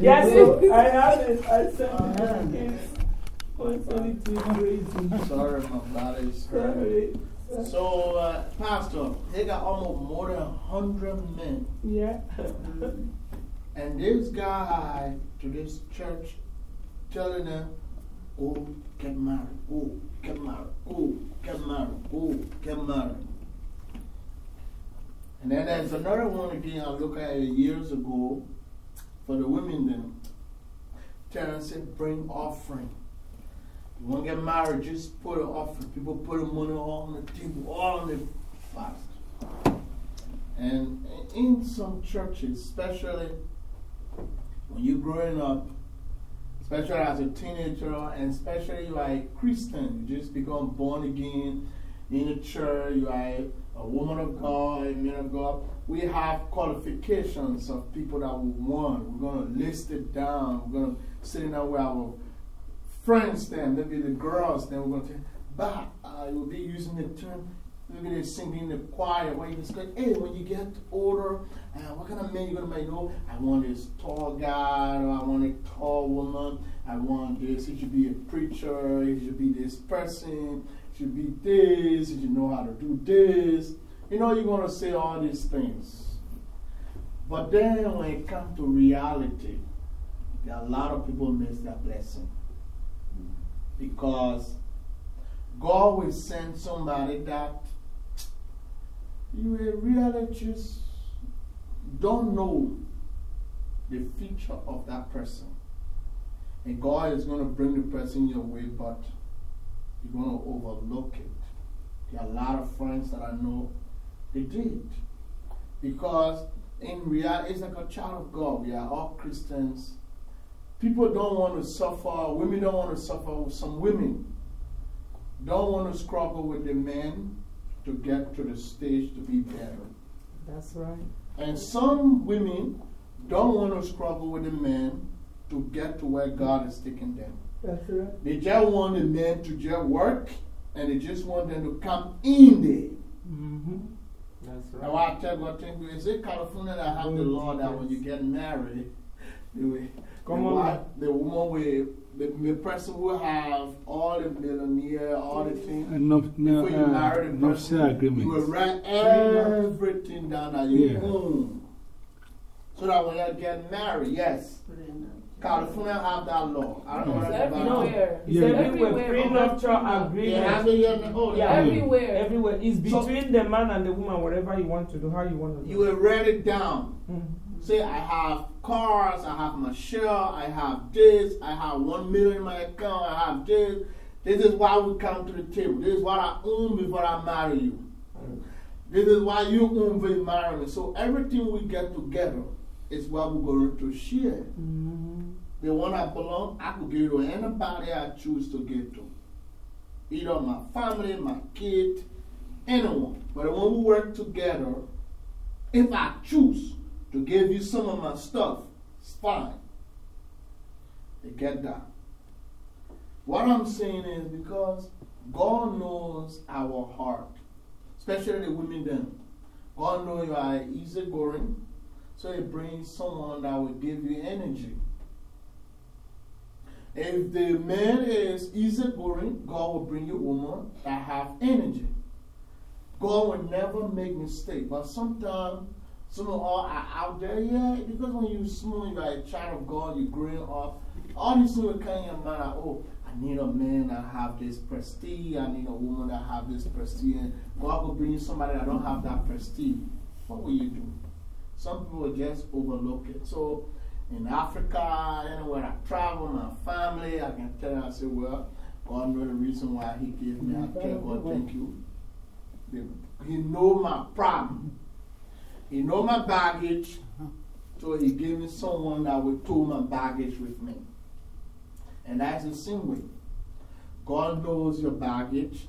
yes, I have it. I sent it. It's Sorry, my body is hurting. So, uh, Pastor, they got almost more than 100 men. Yeah. and this guy to this church telling them, go get married, go get married, go get married, go get married. And then there's another one again I looked at years ago for the women then. Terrence said, bring offering. You want to get married, just put an offering. People put the money all on the table, all on the fast. And in some churches, especially when you're growing up, especially as a teenager, and especially you are a Christian, you just become born again in the church, you are a woman of God, a man of God. We have qualifications of people that we want. We're going to list it down. We're going to sit down with our friends then, maybe the girls, then we're going to but uh, you'll be using the term, maybe they're singing in the choir where you say, hey, when you get older, uh, what kind of man you going to make? No, I want this tall guy, or I want a tall woman, I want this, he should be a preacher, he should be this person, should be this, you know how to do this. You know, you're going to say all these things. But then when it comes to reality, there are a lot of people miss that blessing. Because God will send somebody that you really just don't know the future of that person. And God is going to bring the person your way, but you're going to overlook it. There are a lot of friends that I know, they did. Because in reality, it's like a child of God. We are all Christians. People don't want to suffer, women don't want to suffer. Some women don't want to struggle with the men to get to the stage to be better. That's right. And some women don't want to struggle with the men to get to where God is taking them. That's right. They just want the men to just work and they just want them to come in there. Mm -hmm. That's right. Now, I tell you what, think, is it California that have the law that when you get married, the, Come the, on. wife, the woman will, the, the person will have all the millionaire, all the things. No, no, Before you uh, marry the no person, share agreement. you will write everything down that you Yeah. own. So that when you get married, yes. California have that law. I don't know It's anything about everywhere. It's Yeah. everywhere. Everywhere. Prenuptial Yeah, agreement. have it yet? Oh, Yeah. Everywhere. Everywhere. It's So- between the man and the woman, whatever you want to do, how you want to do You will write it down. Mhm. Say, I have cars, I have my share, I have this, I have one million in my account, I have this. This is why we come to the table. This is what I own before I marry you. This is why you own before you marry me. So everything we get together is what we're going to share. Mhm. The one I belong, I could give to anybody I choose to give to. Either my family, my kid, anyone. But when we work together, if I choose to give you some of my stuff, it's fine. They get that. What I'm saying is because God knows our heart, especially the women then. God knows you are easygoing, so He brings someone that will give you energy. If the man is easygoing, God will bring you a woman that have energy. God will never make mistake, but sometimes some of all are out there, yeah, because when you're small, you're a child of God, you're growing up, all these things will come in your mind, like, oh, I need a man that have this prestige, I need a woman that have this prestige, God will bring you somebody that don't have that prestige. What will you do? Some people just overlook it. So, in Africa, anywhere I travel, my family, I can tell I say, well, God knows the reason why He gave me. I tell God, thank you. He know my problem. He know my baggage. Mm-hmm. So He gave me someone that will tow my baggage with me. And that's the same way. God knows your baggage,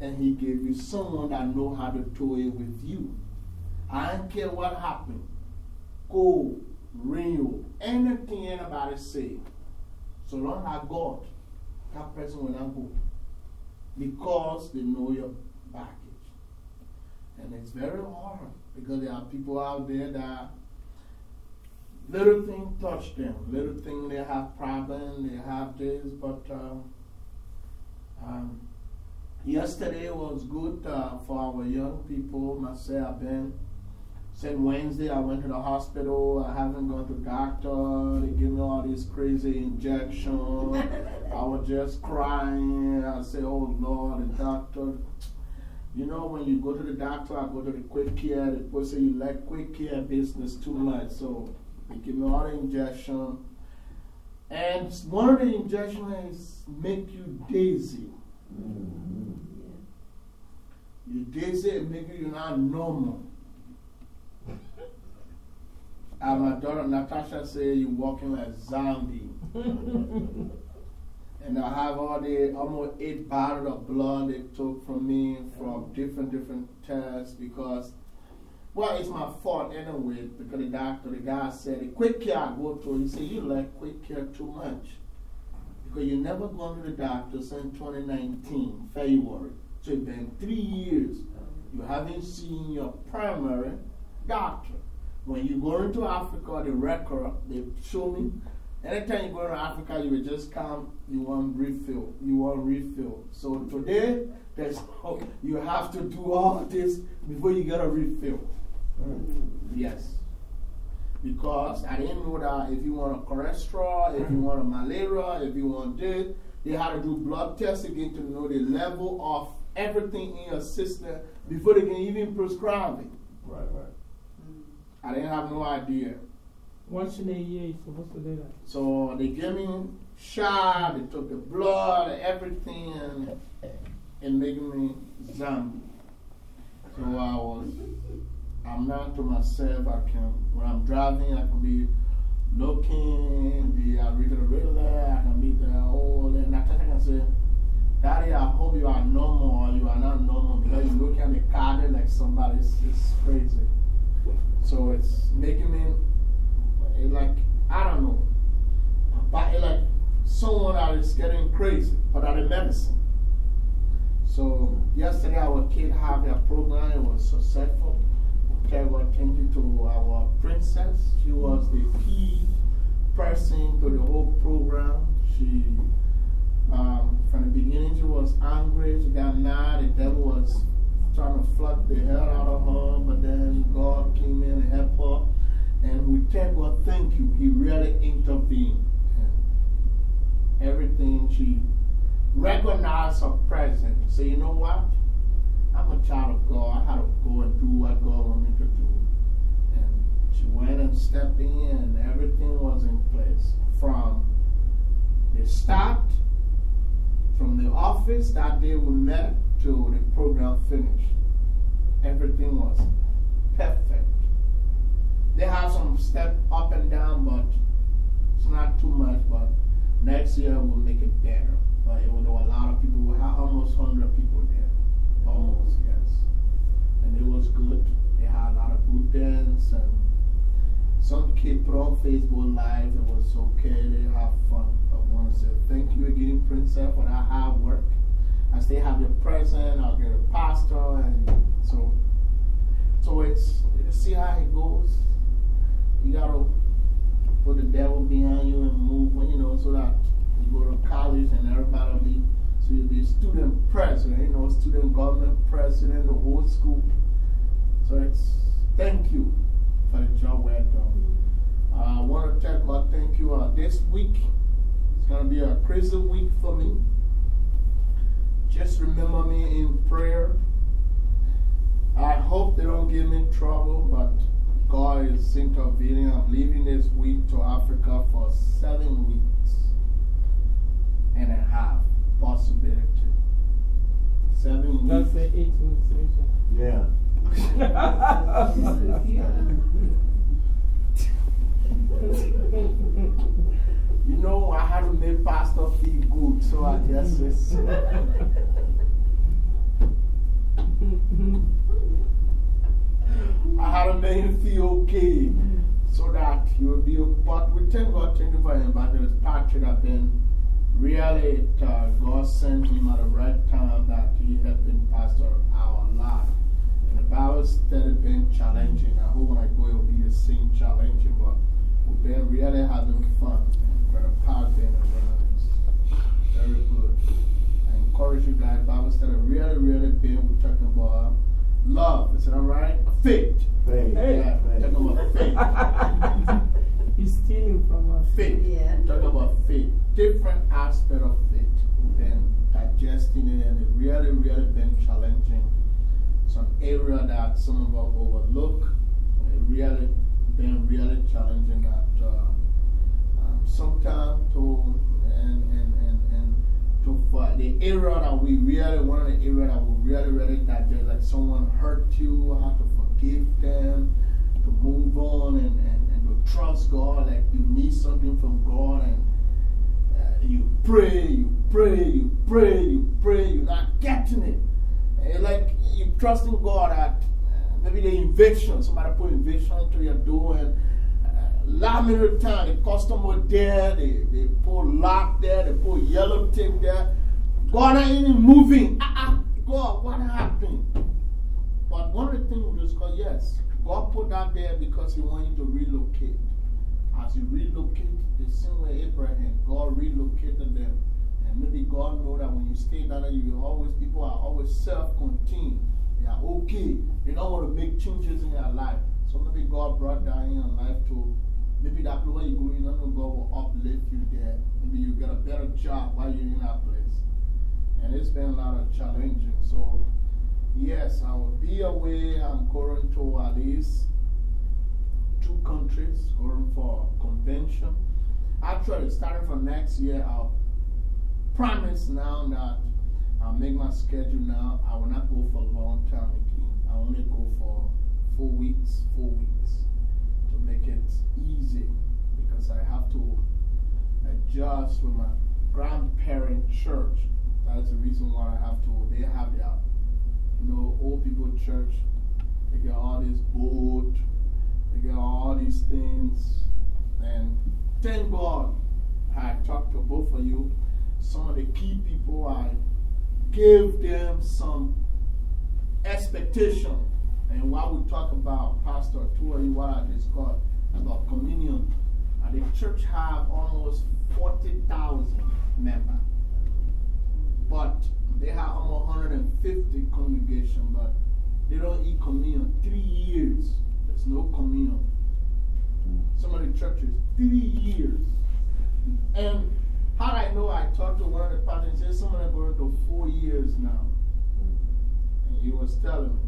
and He gave you someone that know how to tow it with you. I don't care what happened. Go, real, anything anybody say. So long as God, that person will not go. Because they know your baggage. And it's very hard because there are people out there that little thing touch them. Little thing they have problem, they have this, but um, um, yesterday was good uh, for our young people. Myself, Ben. Since Wednesday, I went to the hospital. I haven't gone to doctor. They give me all these crazy injections. I was just crying. I said, Oh Lord, the doctor. You know, when you go to the doctor, I go to the quick care. The say you like quick care business too much. So they give me all the injection. And one of the injections make you dizzy. -hmm. You dizzy and make you not normal. And my daughter Natasha said, You're walking like a zombie. and I have all the almost eight bottles of blood they took from me from different, different tests because, well, it's my fault anyway because the doctor, the guy said, The quick care I go to, he said, You like quick care too much. Because you never gone to the doctor since 2019, February. So it's been three years. You haven't seen your primary doctor. When you go into Africa, the record, they show me. Anytime you go to Africa, you will just come, you want refill, you want refill. So today, there's, you have to do all this before you get a refill. Mm. Yes. Because I didn't know that if you want a cholesterol, if you want a malaria, if you want this, they had to do blood tests again to know the level of everything in your system before they can even prescribe it. Right, right. I didn't have no idea. Once in a year, you're supposed to do that. So they gave me shot, they took the blood, everything, and, and making me zombie. So I was, I'm not to myself. I can, when I'm driving, I can be looking, be, I read the radar, I can be there, oh, and I can say, Daddy, I hope you are normal or you are not normal because you look at the car like somebody, it's, it's crazy. So it's making me like, I don't know, but like someone that is getting crazy, but at the medicine. So yesterday our kid had their program, it was successful. Okay, well, thank you to our princess. She was the key person to the whole program. She, um, from the beginning, she was angry, she got mad, the devil was trying to flood the hell out of her, but then God came in and helped her. And we tell God, thank you. He really intervened. And everything she recognized her presence. Say, you know what? I'm a child of God. I had to go and do what God wanted me to do. And she went and stepped in, and everything was in place. From the start, from the office that day we met, till the program finished. Everything was perfect. They have some step up and down, but it's not too much. But next year we'll make it better. But it were a lot of people. We had almost 100 people there. Almost, yes. And it was good. They had a lot of good dance. And some kid put on Facebook Live. It was okay. They have fun. I want to say thank you again, Princess, for that hard work. I still have your present, I'll get a pastor, and so, so it's, see how it goes. You got to put the devil behind you and move, you know, so that you go to college and everybody will be, so you'll be student president, you know, student government president, the whole school. So it's, thank you for the job well done. Uh, I want to tell God thank you uh, this week. It's going to be a crazy week for me. Just remember me in prayer. I hope they don't give me trouble, but God is intervening. I'm leaving this week to Africa for seven weeks and a half possibility. Seven weeks. That's eight weeks. Yeah. You know, I had to make Pastor feel good, so I it's. I had to make him feel okay so that he will be. But we thank God, thank you for there's Patrick have been really, uh, God sent him at the right time that he had been pastor our life. And the Bible started been challenging. I hope when I go, it will be the same challenging. But we've been really having fun. Brother Pat being around is very good. I encourage you guys, Bible study, really, really been, we're talking about love. Is it all right? Faith. Faith. Yeah, Faith. talking about faith. He's stealing from us. faith. Yeah. Talking about faith. Different aspect of faith. We've been digesting it and it really, really been challenging. Some area that some of us overlook. It really been really challenging that uh, sometimes to and, and, and, and to the area that we really one of the area that we really really digest like someone hurt you how to forgive them to move on and, and, and to trust God like you need something from God and uh, you pray you pray you pray you pray you're not getting it. And like you trusting God that uh, maybe the invasion somebody put invasion to your door and Minute time, the customer there, they, they put lock there, they put yellow tape there. God ain't moving. Ah, uh, God, what happened? But one of the things we discussed, yes, God put that there because He wanted to relocate. As you relocate, the same way Abraham, God relocated them. And maybe God know that when you stay down there, you always, people are always self contained. They are okay. They don't want to make changes in their life. So maybe God brought that in your life to Maybe that place where you go, you know God will uplift you there. Maybe you get a better job while you're in that place. And it's been a lot of challenging. So, yes, I will be away. I'm going to at least two countries, going for a convention. Actually, starting from next year, I'll promise now that I'll make my schedule now. I will not go for a long time again. I only go for four weeks, four weeks to make it easy because I have to adjust with my grandparent church. That's the reason why I have to, they have their, you know, old people church. They get all this boat, they get all these things. And thank God I talked to both of you. Some of the key people, I gave them some expectation and while we talk about Pastor, you, what I discussed about communion, the church have almost 40,000 members. But they have almost 150 congregation, but they don't eat communion. Three years, there's no communion. Some of the churches, three years. And how I know, I talked to one of the pastors, he said some of them going to four years now. And he was telling me.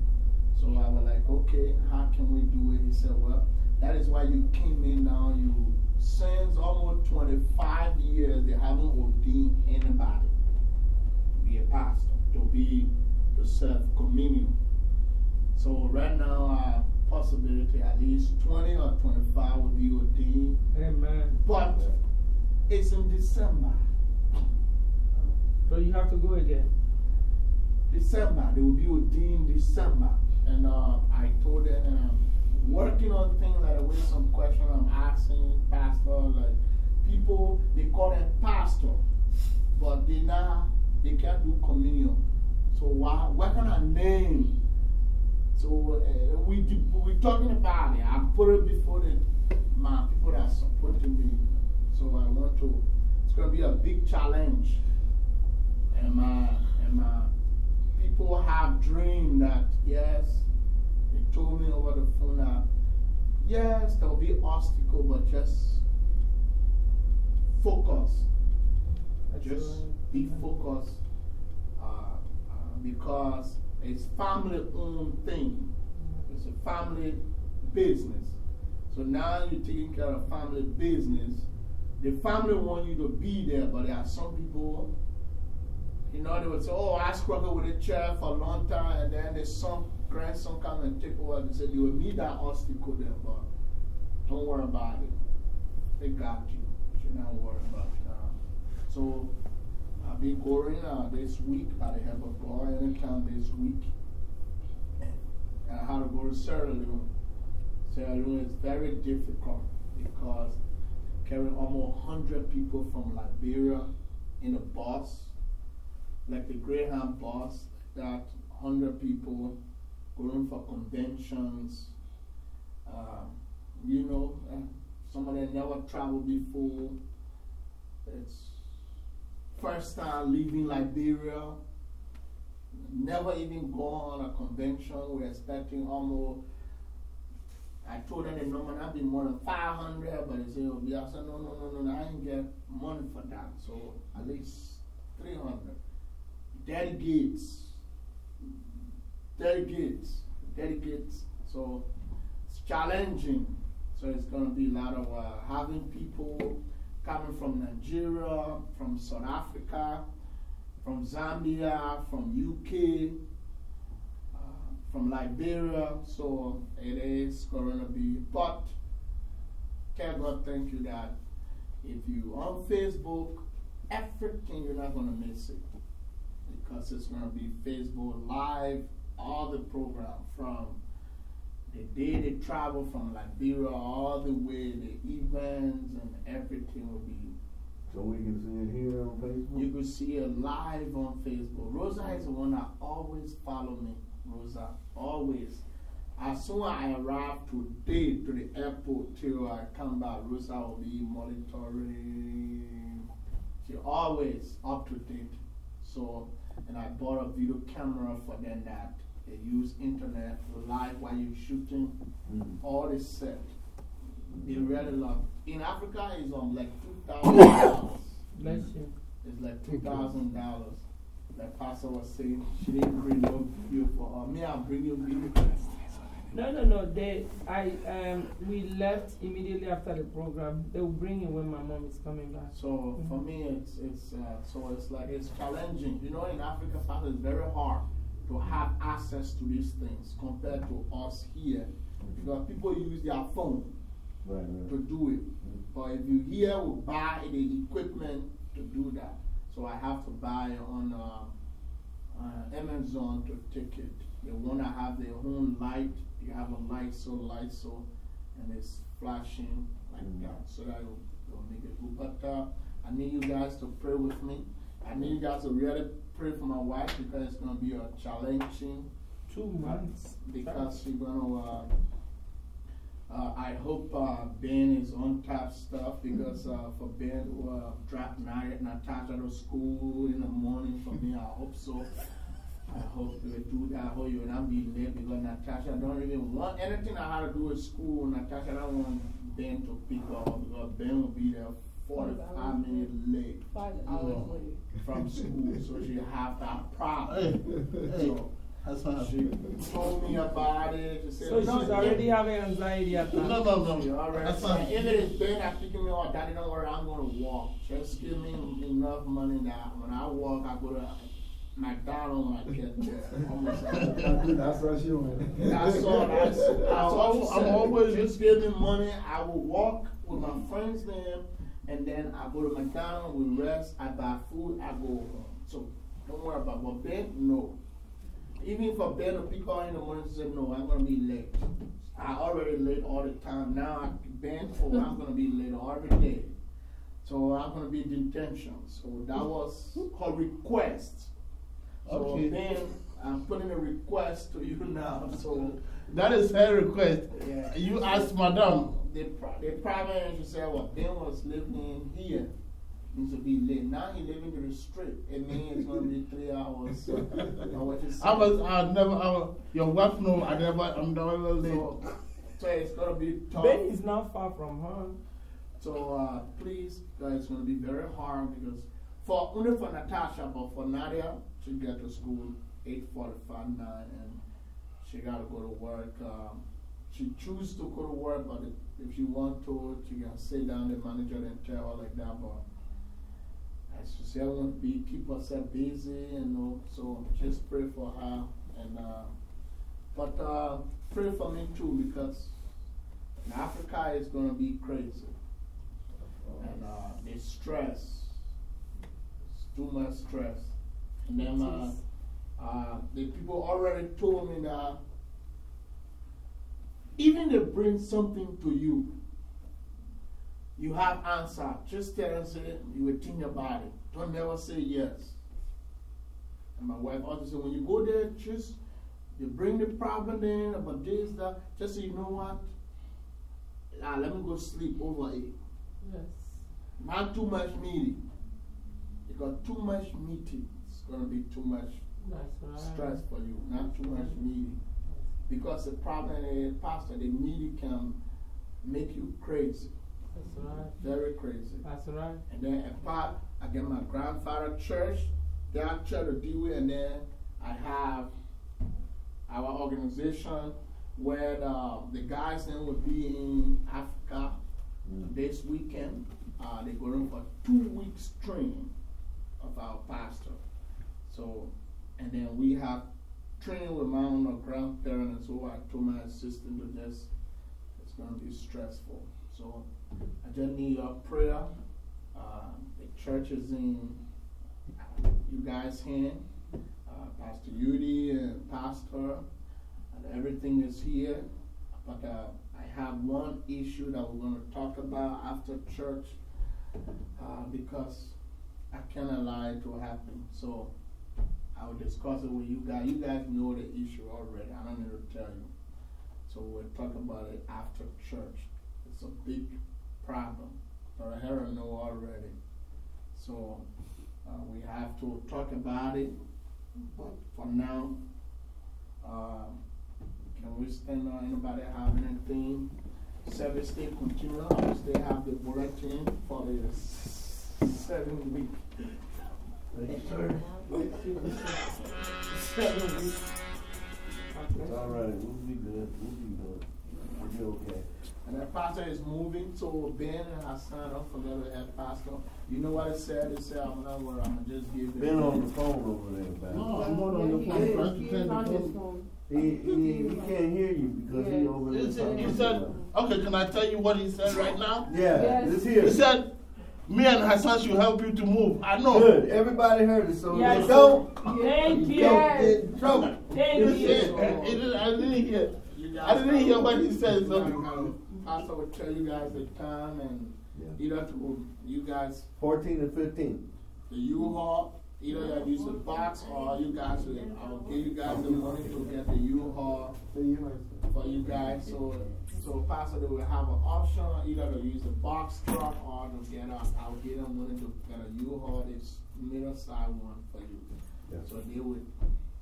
So I was like, okay, how can we do it? He said, well, that is why you came in now. You, since almost 25 years, they haven't ordained anybody to be a pastor, to be to serve communion. So right now, uh, possibility at least 20 or 25 will be ordained. Amen. But it's in December. So you have to go again. December, they will be ordained December. And uh, I told them, and I'm working on things like the some question I'm asking pastor, like people, they call them pastor, but they now, they can't do communion. So why, what kind of name? So uh, we, we're talking about it. I put it before the, my people that are supporting me. So I want to, it's going to be a big challenge. And my, and my people have dreamed that, yes, they told me over the phone that, yes, there will be obstacle, but just focus. Just be focused uh, uh, because it's family owned thing. It's a family business. So now you're taking care of family business. The family want you to be there, but there are some people you know, they would say, Oh, I struggled with a chair for a long time, and then the son, grandson come and take over. They said, You will meet that obstacle there, but don't worry about it. They got you. You should not worry about it. Uh, so I'll be going uh, this week by the help of God, anytime this week. And I had to go to Sierra Leone. Sierra Leone is very difficult because carrying almost 100 people from Liberia in a bus like the Greyhound bus, that 100 people going for conventions. Uh, you know, uh, Some of them never traveled before. It's first time leaving Liberia. Never even gone on a convention. We're expecting almost. I told them the number not be more than 500, but they say, oh, I said, no, no, no, no, I ain't get money for that. So at least 300. Delegates. Delegates. Delegates. So it's challenging. So it's going to be a lot of uh, having people coming from Nigeria, from South Africa, from Zambia, from UK, uh, from Liberia. So it is going to be, but can God thank you that if you on Facebook, everything you're not going to miss it because it's going to be Facebook Live, all the program from the day they travel from Liberia all the way, the events and everything will be. So we can see it here on Facebook? You can see it live on Facebook. Rosa is the one that always follow me. Rosa, always. As soon as I arrive today to the airport till I come back, Rosa will be monitoring. She always up to date. So, and I bought a video camera for them that they use internet live while you're shooting. Mm. All is set. They mm. really love In Africa, it's on like $2,000. Bless you. It's like $2,000. Like Pastor was saying, she didn't bring no video for her. Me, I'll bring you video. No, no, no. They, I, um, we left immediately after the program. They will bring you when my mom is coming back. So for -hmm. me, it's, it's, uh, so it's like, it's challenging. You know, in Africa, Pastor, it's very hard to have access to these things compared to us here. Because people use their phone right, right. to do it. -hmm. But if you here will buy the equipment to do that. So I have to buy on uh, uh, Amazon to take it. They want to have their own light. You have a light, so light, so, and it's flashing like -hmm. that. So that will, will make it good. But uh, I need you guys to pray with me. I need you guys to really pray for my wife because it's going to be a challenging two months. Because she's going to, uh, uh, I hope uh, Ben is on top stuff because uh, for Ben to uh, drop night, Natasha to school in the morning for me, I hope so. I hope they do that. I hope you will not be late because Natasha don't even want anything I had to do with school. Natasha don't want Ben to pick up because Ben will be there 45 minutes late. Five hours late. From school, so she have that problem. so, That's what she told me about it. She said, So no, she's already having anxiety at No, that. no, no. She already That's said, fine. if it is Ben that's picking me up, Daddy, don't worry, I'm going to walk. Just give me enough money that when I walk, I go to McDonald's when I get there. Almost That's what she went. That's all. That's, that's all she I'm always- just giving money. I will walk with my friends there, and then I go to McDonald's, we rest, I buy food, I go home. So don't worry about what Ben, no. Even for Ben to pick up in the morning, say, no, I'm going to be late. I already late all the time. Now, I, Ben, oh, I'm going to be late every day. So I'm going to be in detention. So that was her request. So Okay. then I'm putting a request to you now. So That is her request. Yeah. You ask Madam. the, pro the problem is, you say, well, Ben was living here. Needs to be late. Now he living in the street. It means it's going to be three hours. So, know what you say? I was, I never, I was, your wife know I never, I'm never late. So, so it's going to be tough. Ben is not far from her. So uh, please, guys, it's going to be very hard because for only for Natasha, but for Nadia, she get to school 8:45, 9, and she got to go to work. Um, she choose to go to work, but if, she want to, she can sit down the manager and tell her like that. But as she said, be keep herself busy, you know. So just pray for her, and uh, but uh, pray for me too because in Africa it's going to be crazy and uh, the stress. It's too much stress. And then uh, uh, the people already told me that even they bring something to you, you have answer. Just tell them, say, you will think about it. Don't never say yes. And my wife also said, when you go there, just you bring the problem in about this, that, just so you know what, ah, let me go sleep over it. Yes. Not too much meeting. Because too much meeting going to be too much right. stress for you, not too much meeting. Because the problem is, Pastor, the meeting can make you crazy, That's right. very crazy. That's right. And then a part, I get my grandfather church, that church to deal with, and then I have our organization where the, the guys then will be in Africa this weekend. Uh, they're going for two weeks training of our pastor. So, and then we have training with my own grandparents, so I told my assistant to just, it's going to be stressful. So, I just need your prayer. Uh, the church is in you guys' hand. Uh, Pastor Yudi and Pastor, and everything is here. But uh, I have one issue that we're going to talk about after church uh, because I can't allow it to happen. So I will discuss it with you guys. You guys know the issue already. I don't need to tell you. So we'll talk about it after church. It's a big problem. But I heard know already. So uh, we have to talk about it. But for now, uh, can we stand on anybody have anything? Service day continue. I still have the bulletin for the seven week. Seven week. It's all right. We'll be good. We'll be good. We'll be okay. And that pastor is moving, so Ben has signed up for the head pastor. You know what it said? It said, I'm not worried, I'm going to just give it. Been on the phone over there, No. I'm not on the phone. Trying to He turn is on his phone. phone. He, he, he can't hear you because he Yeah. over there. He said, he talking said, about- okay, can I tell you what he said right now? Yeah, Yes. it's here. He said, me and Hassan should help you to move. I know. Good. Everybody heard it, so Yes. if they don't, Thank you. don't get in. Thank He said, I you. didn't- I didn't hear. I didn't hear what he said. You So. Pastor will tell you guys the time and either to, you guys, 14 and 15. the U-Haul, either you use the box or you guys, will- I'll give you guys the money to get the U-Haul for you guys. So, so Pastor, they will have an option either to use the box truck or to get a, I'll give them money to get a U-Haul, this middle side one for you. Yeah. So they would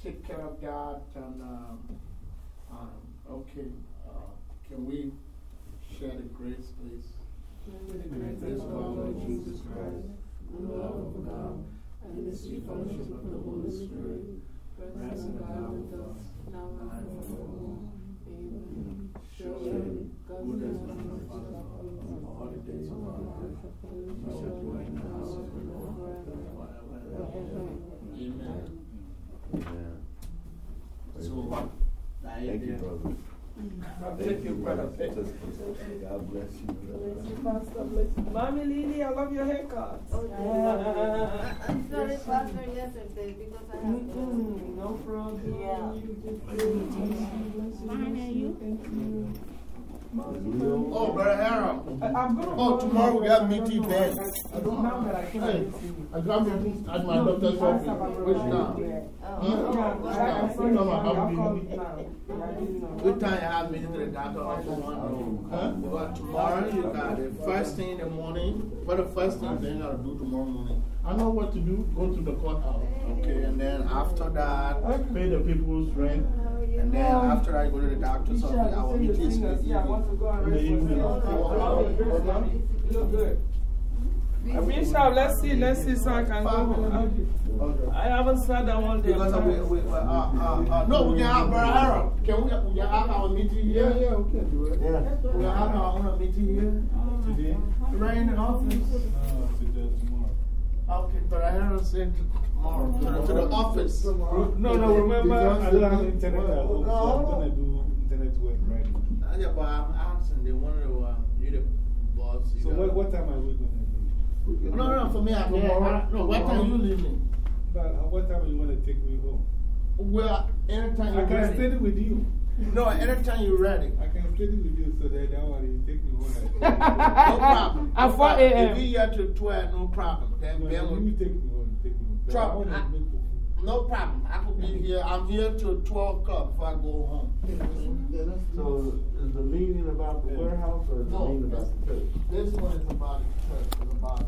take care of that and, um, um, okay, uh, can we share the grace, please? Grace of our Lord Jesus Christ, the love of God, and the sweet fellowship of the Holy Spirit, rest and abide with us now and forevermore. Amen. Surely, goodness and mercy shall all the days of our life. We shall dwell in the house of the Lord forever. Forever. Amen. So, Thank you, brother. Thank you, brother. God bless you. Pastor, bless you. Mommy Lily, I love your haircut. I'm sorry, Pastor, yesterday because I have Mm-mm, no problem. Yeah. Bless you. And you? Thank you. Oh, Brother Harold. I- I'm gonna Oh, tomorrow we got meeting know. then. I- I don't know that I can't Hey, see. I got me at my No, doctor's you asked about office. the Which now? there. Which I- I time? saw Which time I now. have meeting? now. Yeah, I didn't know. Good time you have me to the doctor also one Huh? But tomorrow you got the first thing in the morning. What the first thing they gotta do tomorrow morning? I know what to do. Go to the courthouse. Okay, and then after that, Pay the people's rent. And then after I go to the doctor's You office. Our should meeting see is in the. Yeah, I want evening. to go and In the rest evening. myself. Oh, I love your dress, mommy. You look good. I reached out. Let's see. Let's see so I can go home. Okay. I haven't sat down one day. Because we, we, uh, uh, uh, no, we can have Brother Harold. Can we, we can have our meeting here? Yeah, yeah, we can do it. Yeah. We can have our own meeting here. Today? Right in the office. Uh, today, tomorrow. Okay, Brother Harold said tomorrow. To the, to the office. No, no, remember, I don't have internet at home, so I'm going to do internet work right now. Yeah, but I'm asking, they wanted to, uh, you the boss. you So, gotta- what, what time are we going to do? No, no, for me, I can't. I- No, what time are you leaving? But uh, what time you want to take me home? Well, anytime I you're can ready. study with you. No, anytime you're ready. I can play with you so that don't worry, you take me home. no problem. At 4 a.m. If you're here till 12, no problem. Then no, Ben will. You take me home, take me home. Trouble. I, no problem. I could be here. I'm here till 12 o'clock before I go home. So, is the meaning about the warehouse or is no, the meaning about the church? This one is about the church. It's about